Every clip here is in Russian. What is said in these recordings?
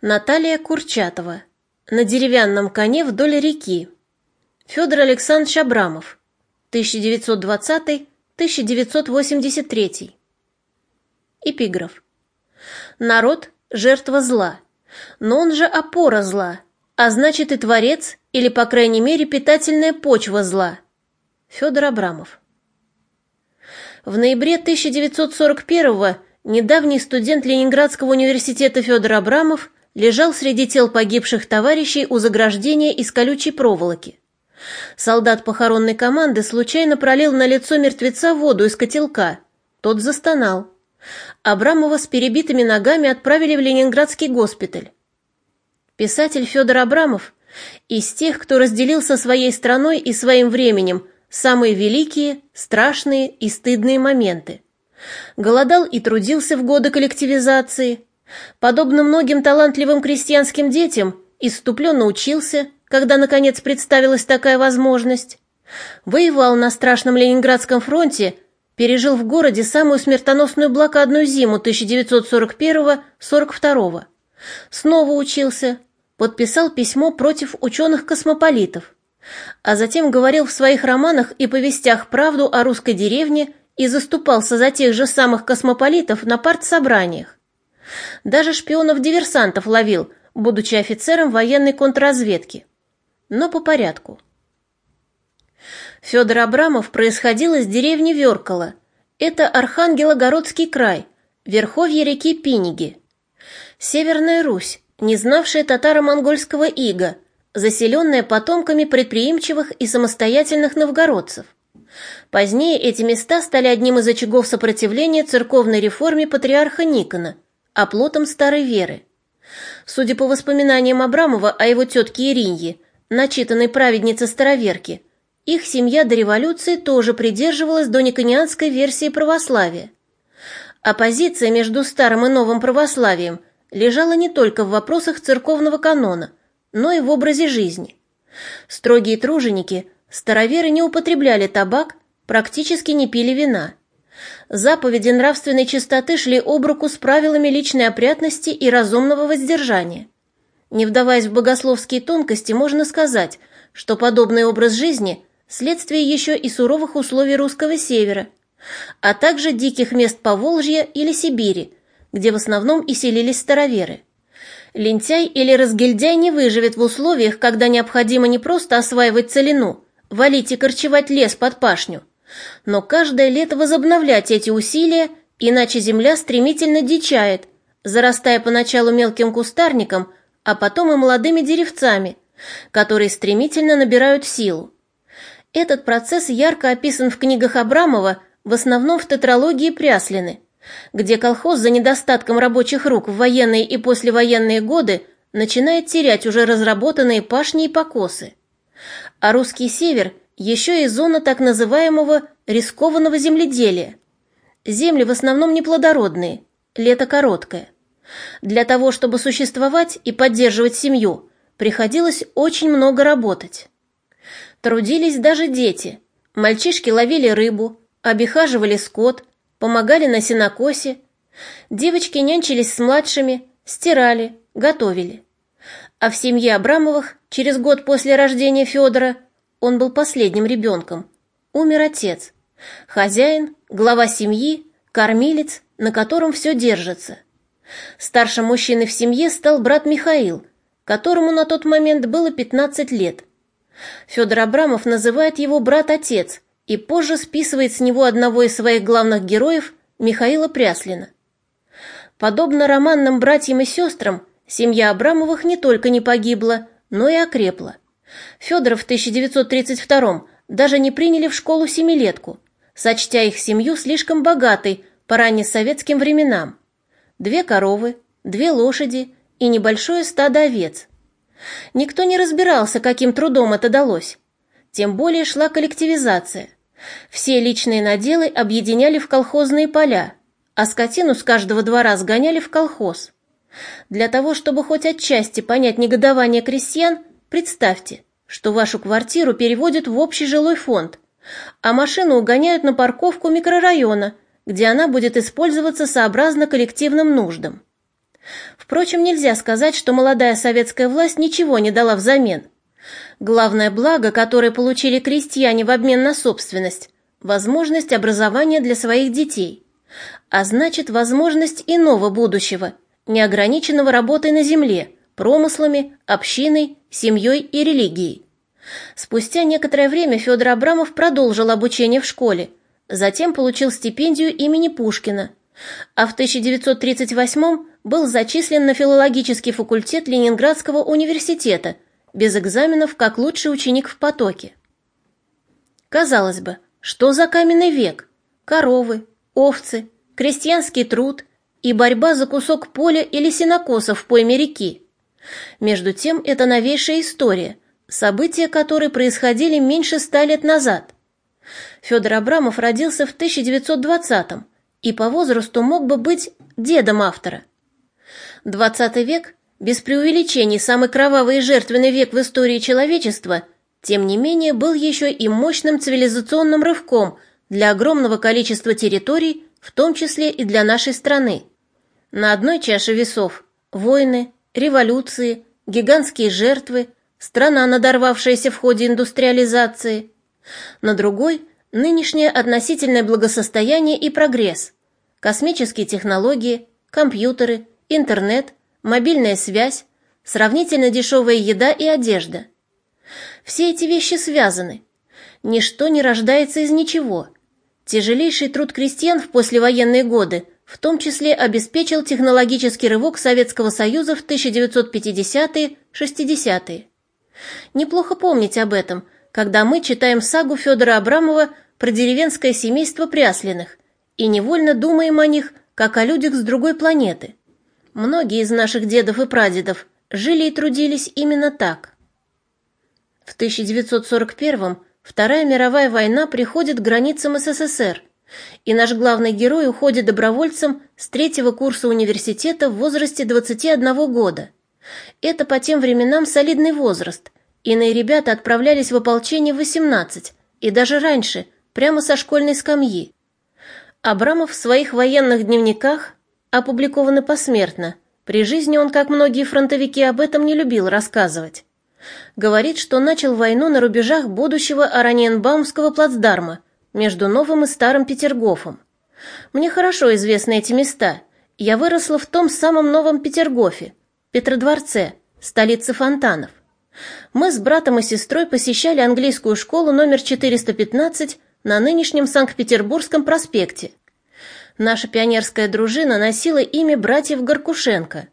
Наталья Курчатова. На деревянном коне вдоль реки. Федор Александрович Абрамов. 1920-1983. Эпиграф. Народ – жертва зла, но он же опора зла, а значит и творец, или, по крайней мере, питательная почва зла. Федор Абрамов. В ноябре 1941 недавний студент Ленинградского университета Федор Абрамов лежал среди тел погибших товарищей у заграждения из колючей проволоки. Солдат похоронной команды случайно пролил на лицо мертвеца воду из котелка. Тот застонал. Абрамова с перебитыми ногами отправили в Ленинградский госпиталь. Писатель Федор Абрамов из тех, кто разделил со своей страной и своим временем самые великие, страшные и стыдные моменты. Голодал и трудился в годы коллективизации. Подобно многим талантливым крестьянским детям, иступленно учился, когда, наконец, представилась такая возможность. Воевал на страшном Ленинградском фронте, пережил в городе самую смертоносную блокадную зиму 1941-42. Снова учился, подписал письмо против ученых-космополитов а затем говорил в своих романах и повестях правду о русской деревне и заступался за тех же самых космополитов на партсобраниях. Даже шпионов-диверсантов ловил, будучи офицером военной контрразведки. Но по порядку. Федор Абрамов происходил из деревни Веркало. Это Архангелогородский край, верховье реки Пиниги. Северная Русь, не знавшая татаро-монгольского ига – заселенная потомками предприимчивых и самостоятельных новгородцев. Позднее эти места стали одним из очагов сопротивления церковной реформе патриарха Никона, оплотом старой веры. Судя по воспоминаниям Абрамова о его тетке Иринье, начитанной праведнице-староверке, их семья до революции тоже придерживалась дониконианской версии православия. Оппозиция между старым и новым православием лежала не только в вопросах церковного канона, но и в образе жизни. Строгие труженики, староверы не употребляли табак, практически не пили вина. Заповеди нравственной чистоты шли об руку с правилами личной опрятности и разумного воздержания. Не вдаваясь в богословские тонкости, можно сказать, что подобный образ жизни – следствие еще и суровых условий русского севера, а также диких мест Поволжья или Сибири, где в основном и селились староверы. Лентяй или разгильдяй не выживет в условиях, когда необходимо не просто осваивать целину, валить и корчевать лес под пашню, но каждое лето возобновлять эти усилия, иначе земля стремительно дичает, зарастая поначалу мелким кустарником, а потом и молодыми деревцами, которые стремительно набирают силу. Этот процесс ярко описан в книгах Абрамова, в основном в тетралогии Пряслины – где колхоз за недостатком рабочих рук в военные и послевоенные годы начинает терять уже разработанные пашни и покосы. А русский север еще и зона так называемого рискованного земледелия. Земли в основном неплодородные, лето короткое. Для того, чтобы существовать и поддерживать семью, приходилось очень много работать. Трудились даже дети. Мальчишки ловили рыбу, обихаживали скот, помогали на сенокосе, девочки нянчились с младшими, стирали, готовили. А в семье Абрамовых через год после рождения Федора он был последним ребенком. Умер отец, хозяин, глава семьи, кормилец, на котором все держится. Старшим мужчиной в семье стал брат Михаил, которому на тот момент было 15 лет. Федор Абрамов называет его брат-отец – и позже списывает с него одного из своих главных героев, Михаила Пряслина. Подобно романным братьям и сестрам, семья Абрамовых не только не погибла, но и окрепла. Федора в 1932 даже не приняли в школу семилетку, сочтя их семью слишком богатой по раннесоветским временам. Две коровы, две лошади и небольшое стадо овец. Никто не разбирался, каким трудом это далось. Тем более шла коллективизация. Все личные наделы объединяли в колхозные поля, а скотину с каждого двора сгоняли в колхоз. Для того, чтобы хоть отчасти понять негодование крестьян, представьте, что вашу квартиру переводят в общий жилой фонд, а машину угоняют на парковку микрорайона, где она будет использоваться сообразно коллективным нуждам. Впрочем, нельзя сказать, что молодая советская власть ничего не дала взамен. Главное благо, которое получили крестьяне в обмен на собственность – возможность образования для своих детей. А значит, возможность иного будущего, неограниченного работой на земле, промыслами, общиной, семьей и религией. Спустя некоторое время Федор Абрамов продолжил обучение в школе, затем получил стипендию имени Пушкина, а в 1938 был зачислен на филологический факультет Ленинградского университета без экзаменов как лучший ученик в потоке. Казалось бы, что за каменный век? Коровы, овцы, крестьянский труд и борьба за кусок поля или сенокоса в пойме реки. Между тем, это новейшая история, события которой происходили меньше ста лет назад. Федор Абрамов родился в 1920-м и по возрасту мог бы быть дедом автора. XX век, без преувеличений самый кровавый и жертвенный век в истории человечества, тем не менее был еще и мощным цивилизационным рывком для огромного количества территорий, в том числе и для нашей страны. На одной чаше весов – войны, революции, гигантские жертвы, страна, надорвавшаяся в ходе индустриализации. На другой – нынешнее относительное благосостояние и прогресс, космические технологии, компьютеры, интернет, мобильная связь, сравнительно дешевая еда и одежда. Все эти вещи связаны. Ничто не рождается из ничего. Тяжелейший труд крестьян в послевоенные годы в том числе обеспечил технологический рывок Советского Союза в 1950-60-е. Неплохо помнить об этом, когда мы читаем сагу Федора Абрамова про деревенское семейство Пряслиных и невольно думаем о них, как о людях с другой планеты. Многие из наших дедов и прадедов жили и трудились именно так. В 1941-м Вторая мировая война приходит к границам СССР, и наш главный герой уходит добровольцем с третьего курса университета в возрасте 21 года. Это по тем временам солидный возраст. Иные ребята отправлялись в ополчение в 18, и даже раньше, прямо со школьной скамьи. Абрамов в своих военных дневниках опубликованы посмертно. При жизни он, как многие фронтовики, об этом не любил рассказывать. Говорит, что начал войну на рубежах будущего Араньенбаумского плацдарма между Новым и Старым Петергофом. Мне хорошо известны эти места. Я выросла в том самом Новом Петергофе, Петродворце, столице фонтанов. Мы с братом и сестрой посещали английскую школу номер 415 на нынешнем Санкт-Петербургском проспекте. Наша пионерская дружина носила имя братьев Горкушенко,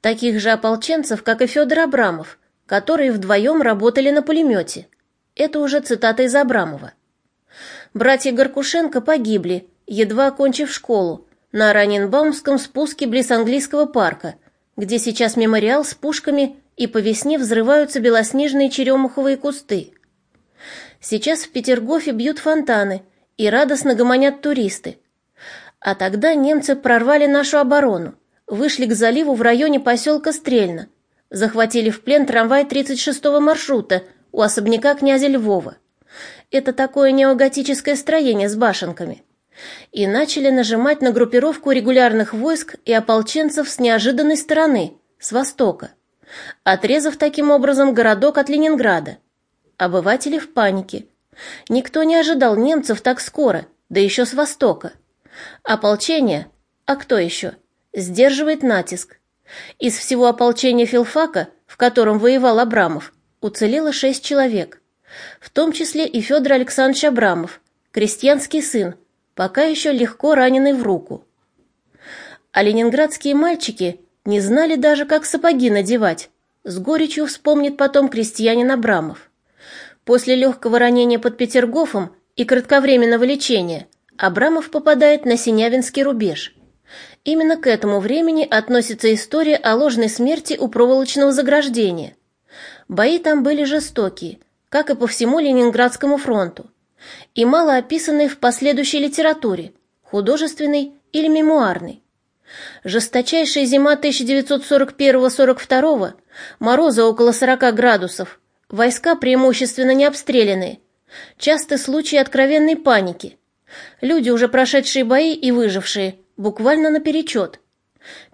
таких же ополченцев, как и Федор Абрамов, которые вдвоем работали на пулемете. Это уже цитата из Абрамова. Братья Горкушенко погибли, едва окончив школу, на Раненбаумском спуске близ английского парка, где сейчас мемориал с пушками и по весне взрываются белоснежные черемуховые кусты. Сейчас в Петергофе бьют фонтаны и радостно гомонят туристы. А тогда немцы прорвали нашу оборону, вышли к заливу в районе поселка Стрельно, захватили в плен трамвай 36-го маршрута у особняка князя Львова. Это такое неоготическое строение с башенками. И начали нажимать на группировку регулярных войск и ополченцев с неожиданной стороны, с востока, отрезав таким образом городок от Ленинграда. Обыватели в панике. Никто не ожидал немцев так скоро, да еще с востока. Ополчение, а кто еще, сдерживает натиск. Из всего ополчения филфака, в котором воевал Абрамов, уцелело шесть человек, в том числе и Федор Александрович Абрамов, крестьянский сын, пока еще легко раненый в руку. А ленинградские мальчики не знали даже, как сапоги надевать, с горечью вспомнит потом крестьянин Абрамов. После легкого ранения под Петергофом и кратковременного лечения Абрамов попадает на Синявинский рубеж – Именно к этому времени относится история о ложной смерти у проволочного заграждения. Бои там были жестокие, как и по всему Ленинградскому фронту, и мало описанные в последующей литературе, художественной или мемуарной. Жесточайшая зима 1941-42, морозы около 40 градусов, войска преимущественно не обстрелянные, часто случаи откровенной паники. Люди, уже прошедшие бои и выжившие, буквально наперечет.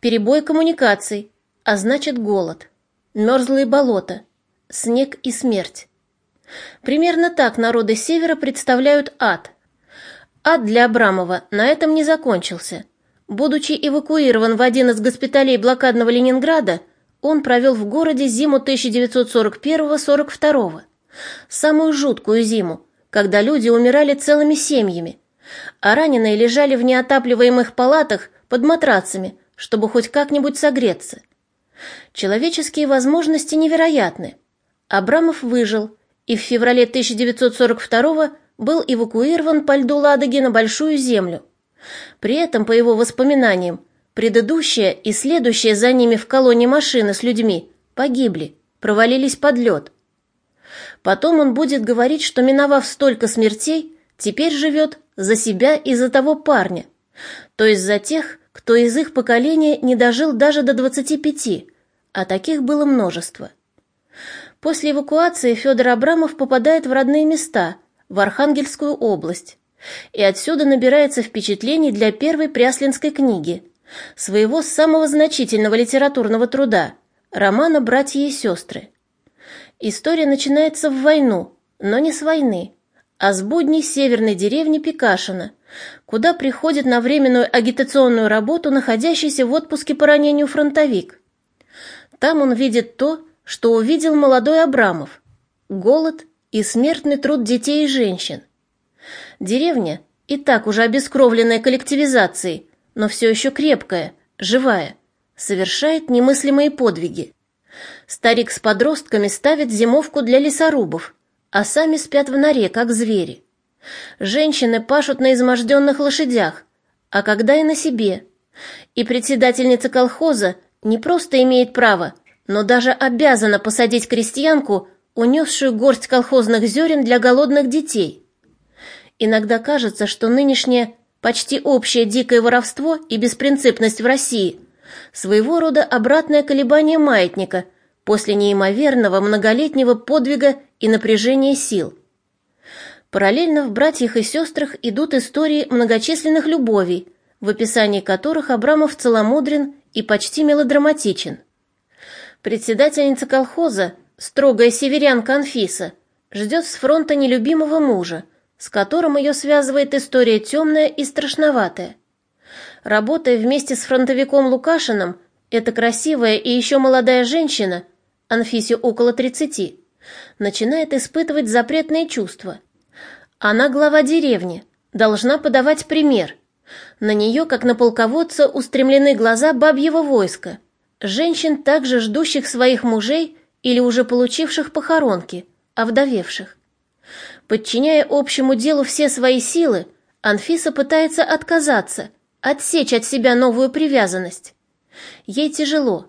перебой коммуникаций, а значит голод, мерзлые болота, снег и смерть. Примерно так народы Севера представляют ад. Ад для Абрамова на этом не закончился. Будучи эвакуирован в один из госпиталей блокадного Ленинграда, он провел в городе зиму 1941-42, самую жуткую зиму, когда люди умирали целыми семьями, а раненые лежали в неотапливаемых палатах под матрацами, чтобы хоть как-нибудь согреться. Человеческие возможности невероятны. Абрамов выжил и в феврале 1942 был эвакуирован по льду Ладоги на Большую Землю. При этом, по его воспоминаниям, предыдущая и следующая за ними в колонне машины с людьми погибли, провалились под лед. Потом он будет говорить, что, миновав столько смертей, теперь живет за себя и за того парня, то есть за тех, кто из их поколения не дожил даже до 25, а таких было множество. После эвакуации Федор Абрамов попадает в родные места, в Архангельскую область, и отсюда набирается впечатлений для первой пряслинской книги, своего самого значительного литературного труда, романа «Братья и сестры». История начинается в войну, но не с войны, а с будней северной деревни Пикашина, куда приходит на временную агитационную работу находящийся в отпуске по ранению фронтовик. Там он видит то, что увидел молодой Абрамов – голод и смертный труд детей и женщин. Деревня, и так уже обескровленная коллективизацией, но все еще крепкая, живая, совершает немыслимые подвиги. Старик с подростками ставит зимовку для лесорубов, а сами спят в норе, как звери. Женщины пашут на изможденных лошадях, а когда и на себе. И председательница колхоза не просто имеет право, но даже обязана посадить крестьянку, унесшую горсть колхозных зерен для голодных детей. Иногда кажется, что нынешнее почти общее дикое воровство и беспринципность в России – своего рода обратное колебание маятника после неимоверного многолетнего подвига и напряжения сил. Параллельно в «Братьях и сестрах» идут истории многочисленных любовей, в описании которых Абрамов целомудрен и почти мелодраматичен. Председательница колхоза, строгая северянка Анфиса, ждет с фронта нелюбимого мужа, с которым ее связывает история темная и страшноватая. Работая вместе с фронтовиком Лукашиным, эта красивая и еще молодая женщина, Анфисе около тридцати, начинает испытывать запретные чувства. Она глава деревни, должна подавать пример. На нее, как на полководца, устремлены глаза бабьего войска, женщин, также ждущих своих мужей или уже получивших похоронки, овдовевших. Подчиняя общему делу все свои силы, Анфиса пытается отказаться, отсечь от себя новую привязанность. Ей тяжело.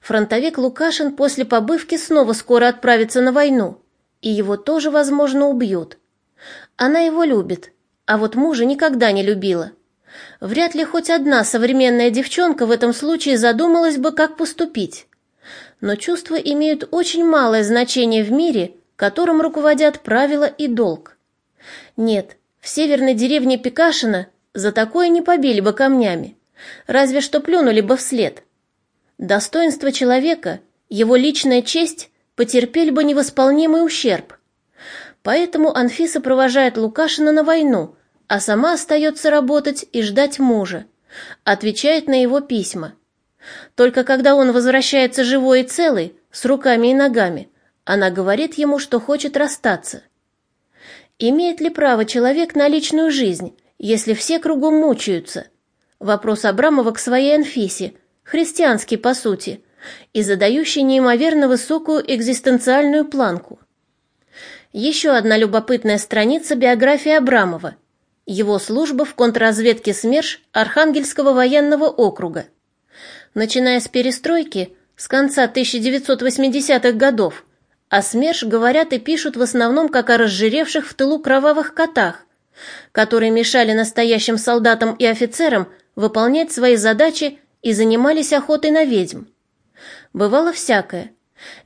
Фронтовик Лукашин после побывки снова скоро отправится на войну, и его тоже, возможно, убьют. Она его любит, а вот мужа никогда не любила. Вряд ли хоть одна современная девчонка в этом случае задумалась бы, как поступить. Но чувства имеют очень малое значение в мире, которым руководят правила и долг. Нет, в северной деревне Пикашина за такое не побили бы камнями, разве что плюнули бы вслед. Достоинство человека, его личная честь потерпели бы невосполнимый ущерб. Поэтому Анфиса провожает Лукашина на войну, а сама остается работать и ждать мужа, отвечает на его письма. Только когда он возвращается живой и целый, с руками и ногами, она говорит ему, что хочет расстаться. Имеет ли право человек на личную жизнь, если все кругом мучаются? Вопрос Абрамова к своей Анфисе, христианский по сути, и задающий неимоверно высокую экзистенциальную планку. Еще одна любопытная страница биографии Абрамова. Его служба в контрразведке СМЕРШ Архангельского военного округа. Начиная с перестройки, с конца 1980-х годов, о СМЕРШ говорят и пишут в основном как о разжиревших в тылу кровавых котах, которые мешали настоящим солдатам и офицерам выполнять свои задачи и занимались охотой на ведьм. Бывало всякое.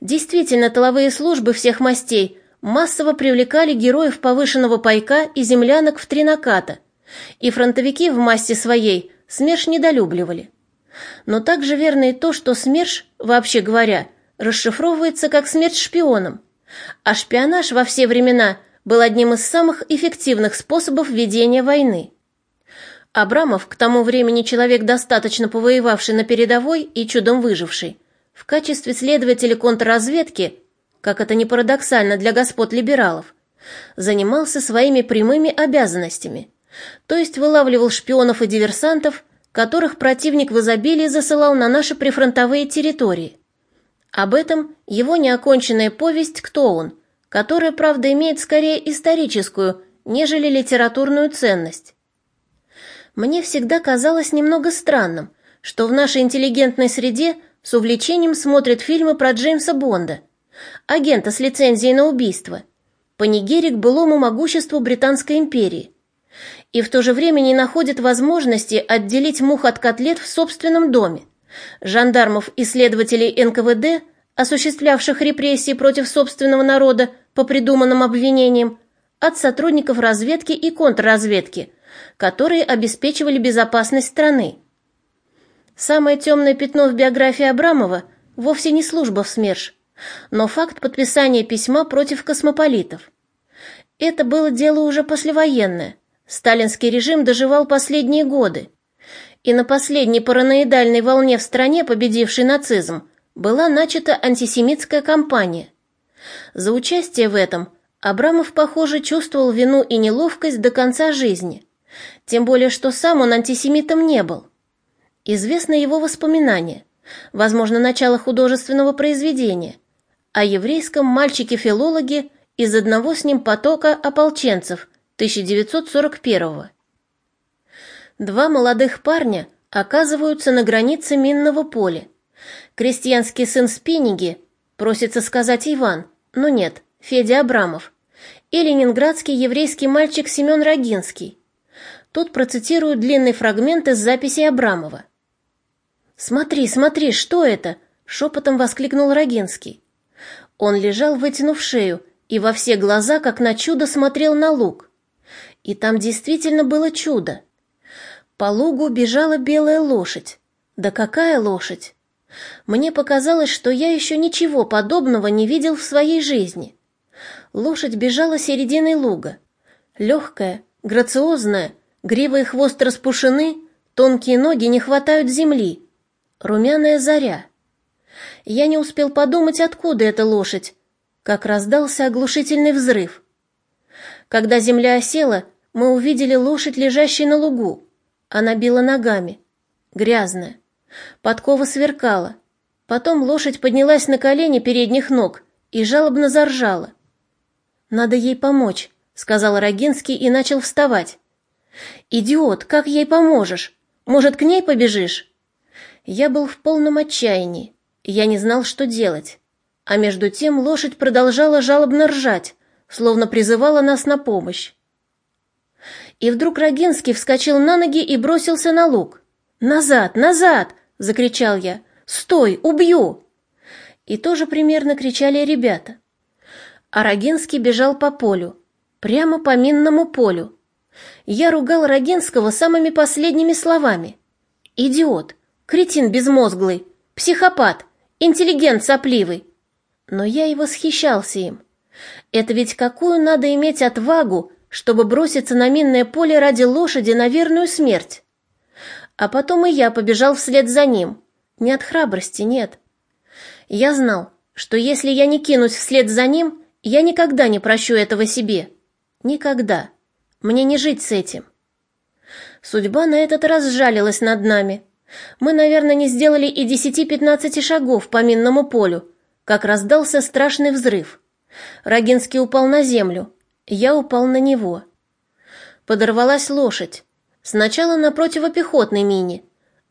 Действительно, тыловые службы всех мастей массово привлекали героев повышенного пайка и землянок в три наката, и фронтовики в массе своей СМЕРШ недолюбливали. Но также верно и то, что СМЕРШ, вообще говоря, расшифровывается как смерть шпионам, а шпионаж во все времена был одним из самых эффективных способов ведения войны. Абрамов, к тому времени человек, достаточно повоевавший на передовой и чудом выживший, в качестве следователя контрразведки, как это не парадоксально для господ либералов, занимался своими прямыми обязанностями, то есть вылавливал шпионов и диверсантов, которых противник в изобилии засылал на наши прифронтовые территории. Об этом его неоконченная повесть «Кто он?», которая, правда, имеет скорее историческую, нежели литературную ценность. Мне всегда казалось немного странным, что в нашей интеллигентной среде с увлечением смотрят фильмы про Джеймса Бонда, агента с лицензией на убийство, панигерик былому могуществу Британской империи, и в то же время не находят возможности отделить мух от котлет в собственном доме, жандармов и следователей НКВД, осуществлявших репрессии против собственного народа по придуманным обвинениям, от сотрудников разведки и контрразведки, которые обеспечивали безопасность страны. Самое темное пятно в биографии Абрамова вовсе не служба в СМЕРШ, но факт подписания письма против космополитов. Это было дело уже послевоенное. Сталинский режим доживал последние годы, и на последней параноидальной волне в стране, победившей нацизм, была начата антисемитская кампания. За участие в этом Абрамов, похоже, чувствовал вину и неловкость до конца жизни, тем более что сам он антисемитом не был. Известны его воспоминания, возможно, начало художественного произведения, о еврейском мальчике-филологе из одного с ним потока ополченцев 1941 -го. Два молодых парня оказываются на границе минного поля. Крестьянский сын Спиниги, просится сказать Иван, но нет, Федя Абрамов, и ленинградский еврейский мальчик Семен Рогинский. Тут процитирую длинный фрагмент из записи Абрамова. «Смотри, смотри, что это?» — шепотом воскликнул Рогинский. Он лежал, вытянув шею, и во все глаза, как на чудо, смотрел на луг. И там действительно было чудо. По лугу бежала белая лошадь. Да какая лошадь! Мне показалось, что я еще ничего подобного не видел в своей жизни. Лошадь бежала серединой луга. Легкая, грациозная, грива и хвост распушены, тонкие ноги не хватают земли. Румяная заря. Я не успел подумать, откуда эта лошадь, как раздался оглушительный взрыв. Когда земля осела, мы увидели лошадь, лежащей на лугу. Она била ногами. Грязная. Подкова сверкала. Потом лошадь поднялась на колени передних ног и жалобно заржала. «Надо ей помочь», — сказал Рогинский и начал вставать. «Идиот, как ей поможешь? Может, к ней побежишь?» Я был в полном отчаянии. Я не знал, что делать. А между тем лошадь продолжала жалобно ржать, словно призывала нас на помощь. И вдруг Рогинский вскочил на ноги и бросился на луг. «Назад! Назад!» — закричал я. «Стой! Убью!» И тоже примерно кричали ребята. А Рогинский бежал по полю, прямо по минному полю. Я ругал Рогинского самыми последними словами. «Идиот! Кретин безмозглый! Психопат! Интеллигент сопливый!» Но я и восхищался им. Это ведь какую надо иметь отвагу, чтобы броситься на минное поле ради лошади на верную смерть. А потом и я побежал вслед за ним. Не от храбрости, нет. Я знал, что если я не кинусь вслед за ним, я никогда не прощу этого себе. Никогда. Мне не жить с этим. Судьба на этот раз сжалилась над нами. Мы, наверное, не сделали и десяти-пятнадцати шагов по минному полю, как раздался страшный взрыв. Рогинский упал на землю, я упал на него. Подорвалась лошадь. Сначала на противопехотной мине,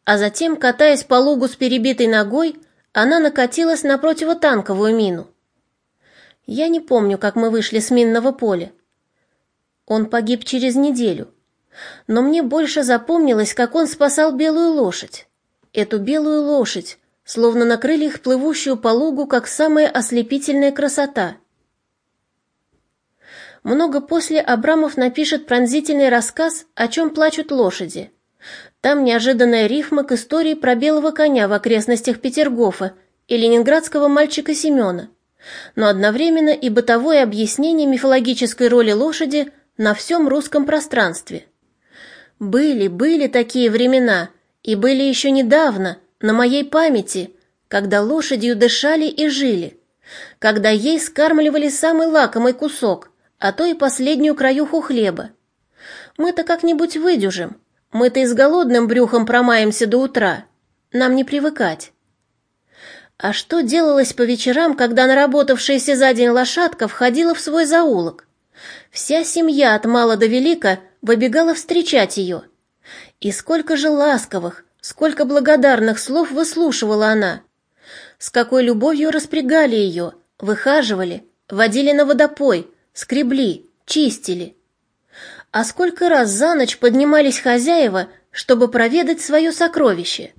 а затем, катаясь по лугу с перебитой ногой, она накатилась на противотанковую мину. Я не помню, как мы вышли с минного поля. Он погиб через неделю. Но мне больше запомнилось, как он спасал белую лошадь. Эту белую лошадь, словно на крыльях плывущую по лугу, как самая ослепительная красота — много после Абрамов напишет пронзительный рассказ «О чем плачут лошади», Там неожиданная рифма к истории про белого коня в окрестностях Петергофа и ленинградского мальчика Семена, но одновременно и бытовое объяснение мифологической роли лошади на всем русском пространстве. Были, были такие времена, и были еще недавно, на моей памяти, когда лошадью дышали и жили, когда ей скармливали самый лакомый кусок, а то и последнюю краюху хлеба. Мы-то как-нибудь выдюжим, мы-то и с голодным брюхом промаемся до утра, нам не привыкать. А что делалось по вечерам, когда наработавшаяся за день лошадка входила в свой заулок? Вся семья от мала до велика выбегала встречать ее. И сколько же ласковых, сколько благодарных слов выслушивала она. С какой любовью распрягали ее, выхаживали, водили на водопой, скребли, чистили. А сколько раз за ночь поднимались хозяева, чтобы проведать свое сокровище.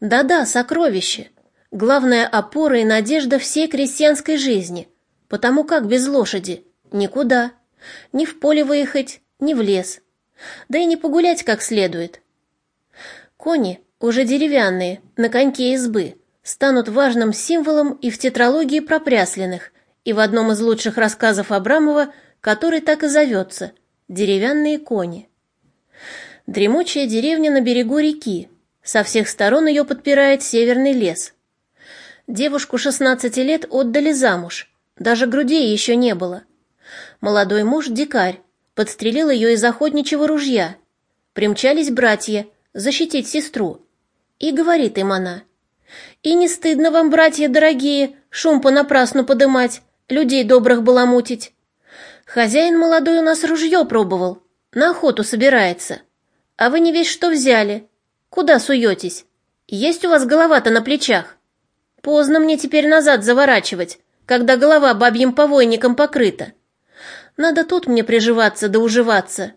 Да-да, сокровище. Главная опора и надежда всей крестьянской жизни, потому как без лошади никуда. Ни в поле выехать, ни в лес. Да и не погулять как следует. Кони, уже деревянные, на коньке избы, станут важным символом и в тетралогии пропрясленных, и в одном из лучших рассказов Абрамова, который так и зовется «Деревянные кони». Дремучая деревня на берегу реки. Со всех сторон ее подпирает северный лес. Девушку 16 лет отдали замуж. Даже грудей еще не было. Молодой муж — дикарь, подстрелил ее из охотничьего ружья. Примчались братья защитить сестру. И говорит им она, «И не стыдно вам, братья дорогие, шум понапрасну подымать, людей добрых баламутить? Хозяин молодой у нас ружье пробовал, на охоту собирается. А вы не весь что взяли. Куда суетесь? Есть у вас голова-то на плечах? Поздно мне теперь назад заворачивать, когда голова бабьим повойником покрыта. Надо тут мне приживаться да уживаться.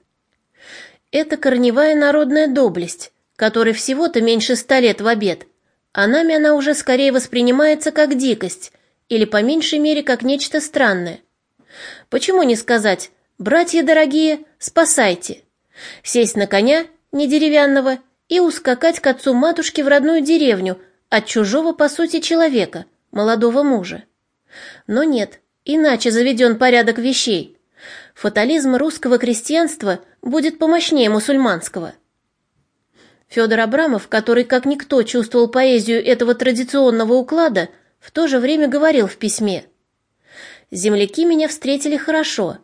Это корневая народная доблесть, которой всего-то меньше ста лет в обед, а нами она уже скорее воспринимается как дикость или по меньшей мере как нечто странное. Почему не сказать «братья дорогие, спасайте», сесть на коня, не деревянного, и ускакать к отцу-матушке в родную деревню от чужого, по сути, человека, молодого мужа? Но нет, иначе заведен порядок вещей – фатализм русского крестьянства будет помощнее мусульманского. Федор Абрамов, который как никто чувствовал поэзию этого традиционного уклада, в то же время говорил в письме «Земляки меня встретили хорошо,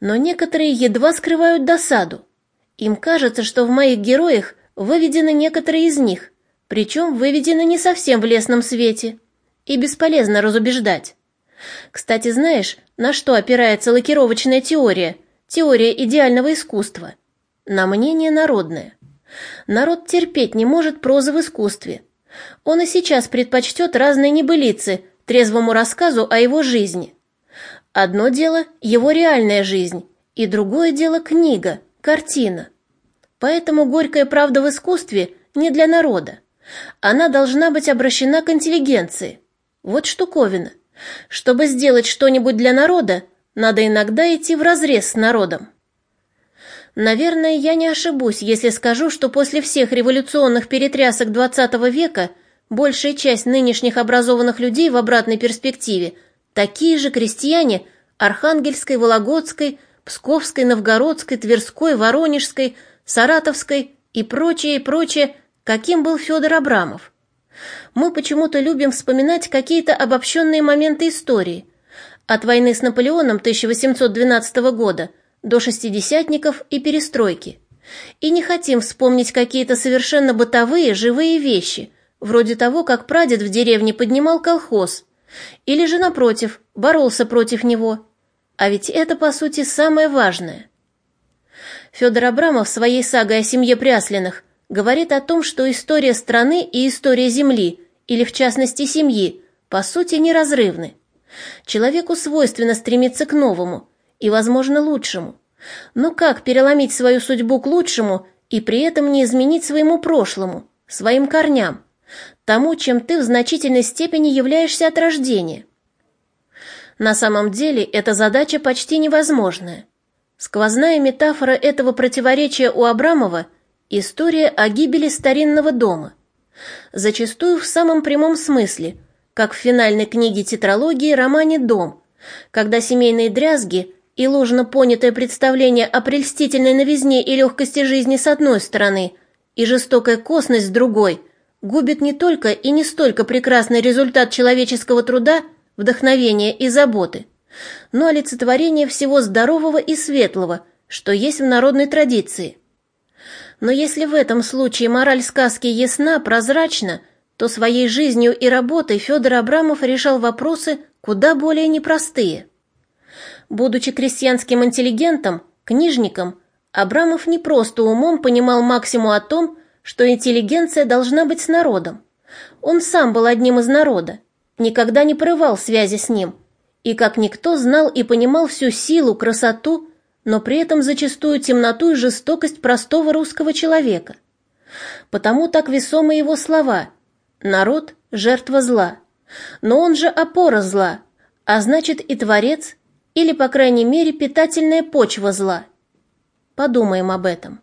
но некоторые едва скрывают досаду. Им кажется, что в моих героях выведены некоторые из них, причем выведены не совсем в лесном свете, и бесполезно разубеждать. Кстати, знаешь, на что опирается лакировочная теория, теория идеального искусства? На мнение народное. Народ терпеть не может прозы в искусстве. Он и сейчас предпочтет разные небылицы трезвому рассказу о его жизни. Одно дело – его реальная жизнь, и другое дело – книга, картина. Поэтому горькая правда в искусстве не для народа. Она должна быть обращена к интеллигенции. Вот штуковина – чтобы сделать что-нибудь для народа, надо иногда идти вразрез с народом. Наверное, я не ошибусь, если скажу, что после всех революционных перетрясок XX века большая часть нынешних образованных людей в обратной перспективе такие же крестьяне Архангельской, Вологодской, Псковской, Новгородской, Тверской, Воронежской, Саратовской и прочее, и прочее, каким был Федор Абрамов мы почему-то любим вспоминать какие-то обобщенные моменты истории. От войны с Наполеоном 1812 года до шестидесятников и перестройки. И не хотим вспомнить какие-то совершенно бытовые, живые вещи, вроде того, как прадед в деревне поднимал колхоз, или же, напротив, боролся против него. А ведь это, по сути, самое важное. Федор Абрамов в своей сагой о семье Пряслиных говорит о том, что история страны и история Земли, или в частности семьи, по сути неразрывны. Человеку свойственно стремиться к новому и, возможно, лучшему. Но как переломить свою судьбу к лучшему и при этом не изменить своему прошлому, своим корням, тому, чем ты в значительной степени являешься от рождения? На самом деле эта задача почти невозможная. Сквозная метафора этого противоречия у Абрамова – История о гибели старинного дома. Зачастую в самом прямом смысле, как в финальной книге тетралогии романе «Дом», когда семейные дрязги и ложно понятое представление о прельстительной новизне и легкости жизни с одной стороны и жестокая косность с другой губит не только и не столько прекрасный результат человеческого труда, вдохновения и заботы, но олицетворение всего здорового и светлого, что есть в народной традиции. Но если в этом случае мораль сказки ясна, прозрачна, то своей жизнью и работой Федор Абрамов решал вопросы куда более непростые. Будучи крестьянским интеллигентом, книжником, Абрамов не просто умом понимал максимум о том, что интеллигенция должна быть с народом. Он сам был одним из народа, никогда не порывал связи с ним, и как никто знал и понимал всю силу, красоту, но при этом зачастую темноту и жестокость простого русского человека. Потому так весомы его слова «народ – жертва зла», но он же опора зла, а значит и творец, или, по крайней мере, питательная почва зла. Подумаем об этом.